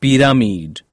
pyramid.